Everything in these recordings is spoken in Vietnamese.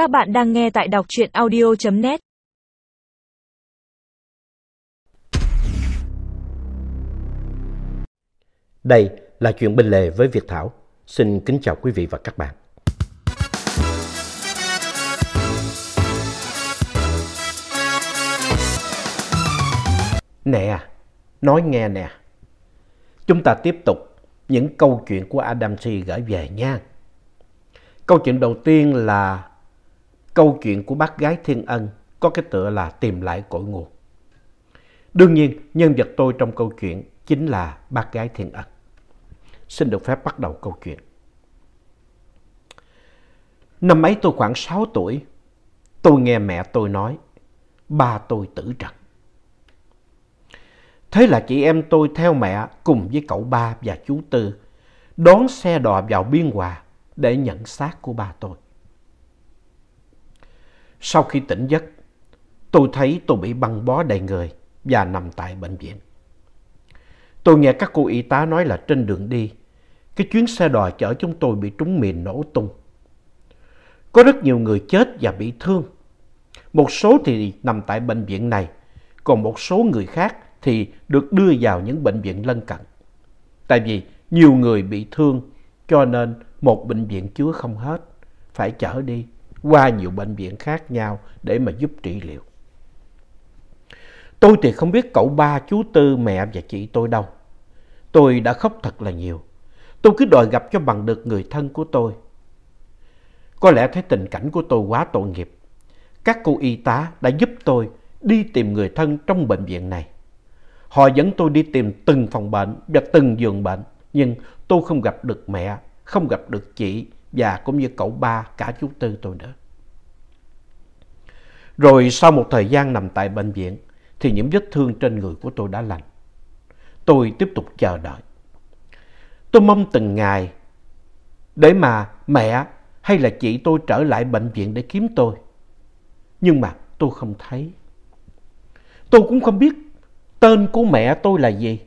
Các bạn đang nghe tại đọc truyện audio.net Đây là chuyện bên lề với Việt Thảo. Xin kính chào quý vị và các bạn. Nè, nói nghe nè. Chúng ta tiếp tục những câu chuyện của Adam C. gửi về nha. Câu chuyện đầu tiên là câu chuyện của bác gái Thiên Ân có cái tựa là tìm lại cội nguồn. Đương nhiên, nhân vật tôi trong câu chuyện chính là bác gái Thiên Ân. Xin được phép bắt đầu câu chuyện. Năm ấy tôi khoảng 6 tuổi, tôi nghe mẹ tôi nói, ba tôi tử trận. Thế là chị em tôi theo mẹ cùng với cậu ba và chú Tư đón xe đò vào Biên Hòa để nhận xác của ba tôi. Sau khi tỉnh giấc, tôi thấy tôi bị băng bó đầy người và nằm tại bệnh viện. Tôi nghe các cô y tá nói là trên đường đi, cái chuyến xe đò chở chúng tôi bị trúng mìn nổ tung. Có rất nhiều người chết và bị thương. Một số thì nằm tại bệnh viện này, còn một số người khác thì được đưa vào những bệnh viện lân cận. Tại vì nhiều người bị thương cho nên một bệnh viện chứa không hết, phải chở đi qua nhiều bệnh viện khác nhau để mà giúp trị liệu. Tôi thì không biết cậu ba, chú Tư, mẹ và chị tôi đâu. Tôi đã khóc thật là nhiều. Tôi cứ đòi gặp cho bằng được người thân của tôi. Có lẽ thấy tình cảnh của tôi quá tội nghiệp. Các cô y tá đã giúp tôi đi tìm người thân trong bệnh viện này. Họ dẫn tôi đi tìm từng phòng bệnh và từng giường bệnh. Nhưng tôi không gặp được mẹ, không gặp được chị và cũng như cậu ba, cả chú Tư tôi nữa. Rồi sau một thời gian nằm tại bệnh viện, thì những vết thương trên người của tôi đã lành. Tôi tiếp tục chờ đợi. Tôi mong từng ngày để mà mẹ hay là chị tôi trở lại bệnh viện để kiếm tôi. Nhưng mà tôi không thấy. Tôi cũng không biết tên của mẹ tôi là gì.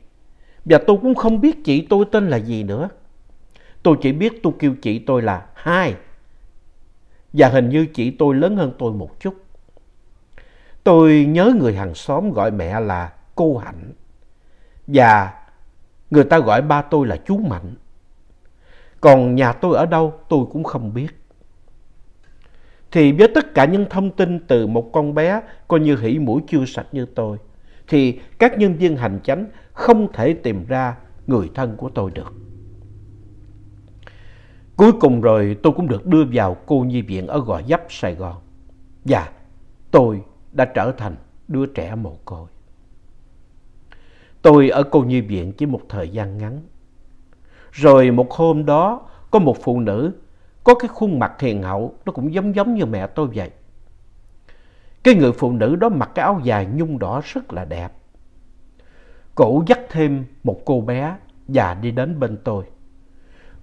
Và tôi cũng không biết chị tôi tên là gì nữa. Tôi chỉ biết tôi kêu chị tôi là Hai. Và hình như chị tôi lớn hơn tôi một chút. Tôi nhớ người hàng xóm gọi mẹ là cô Hạnh. Và người ta gọi ba tôi là chú Mạnh. Còn nhà tôi ở đâu tôi cũng không biết. Thì với tất cả những thông tin từ một con bé coi như hỉ mũi chưa sạch như tôi, thì các nhân viên hành chánh không thể tìm ra người thân của tôi được. Cuối cùng rồi tôi cũng được đưa vào cô nhi viện ở Gò dấp Sài Gòn. Và tôi đã trở thành đứa trẻ mồ côi. Tôi ở cô nhi viện chỉ một thời gian ngắn. Rồi một hôm đó, có một phụ nữ, có cái khuôn mặt hiền hậu, nó cũng giống giống như mẹ tôi vậy. Cái người phụ nữ đó mặc cái áo dài nhung đỏ rất là đẹp. Cổ dắt thêm một cô bé và đi đến bên tôi.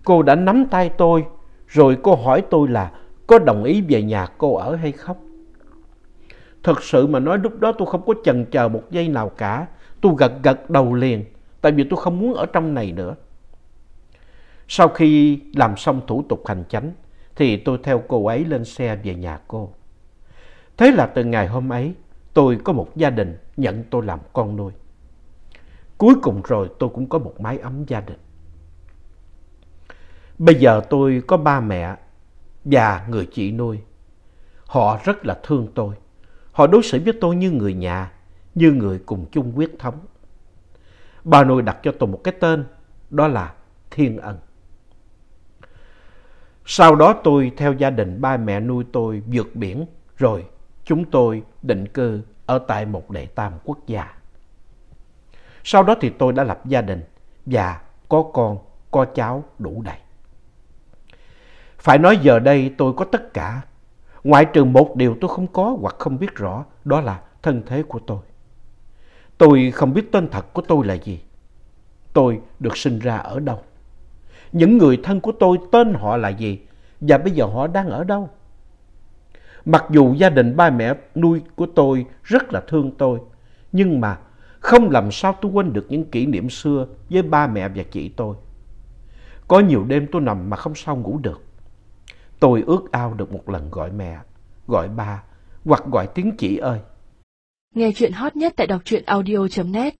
Cô đã nắm tay tôi, rồi cô hỏi tôi là có đồng ý về nhà cô ở hay không. Thật sự mà nói lúc đó tôi không có chần chờ một giây nào cả. Tôi gật gật đầu liền, tại vì tôi không muốn ở trong này nữa. Sau khi làm xong thủ tục hành chánh, thì tôi theo cô ấy lên xe về nhà cô. Thế là từ ngày hôm ấy, tôi có một gia đình nhận tôi làm con nuôi. Cuối cùng rồi tôi cũng có một mái ấm gia đình. Bây giờ tôi có ba mẹ và người chị nuôi. Họ rất là thương tôi. Họ đối xử với tôi như người nhà, như người cùng chung quyết thống. Bà nội đặt cho tôi một cái tên, đó là Thiên Ân. Sau đó tôi theo gia đình ba mẹ nuôi tôi vượt biển, rồi chúng tôi định cư ở tại một đệ tam quốc gia. Sau đó thì tôi đã lập gia đình và có con, có cháu đủ đầy. Phải nói giờ đây tôi có tất cả, ngoại trừ một điều tôi không có hoặc không biết rõ, đó là thân thế của tôi. Tôi không biết tên thật của tôi là gì. Tôi được sinh ra ở đâu? Những người thân của tôi tên họ là gì? Và bây giờ họ đang ở đâu? Mặc dù gia đình ba mẹ nuôi của tôi rất là thương tôi, nhưng mà không làm sao tôi quên được những kỷ niệm xưa với ba mẹ và chị tôi. Có nhiều đêm tôi nằm mà không sao ngủ được. Tôi ước ao được một lần gọi mẹ. gọi ba, hoặc gọi tiếng chị ơi. Nghe chuyện hot nhất tại đọc truyện audio.net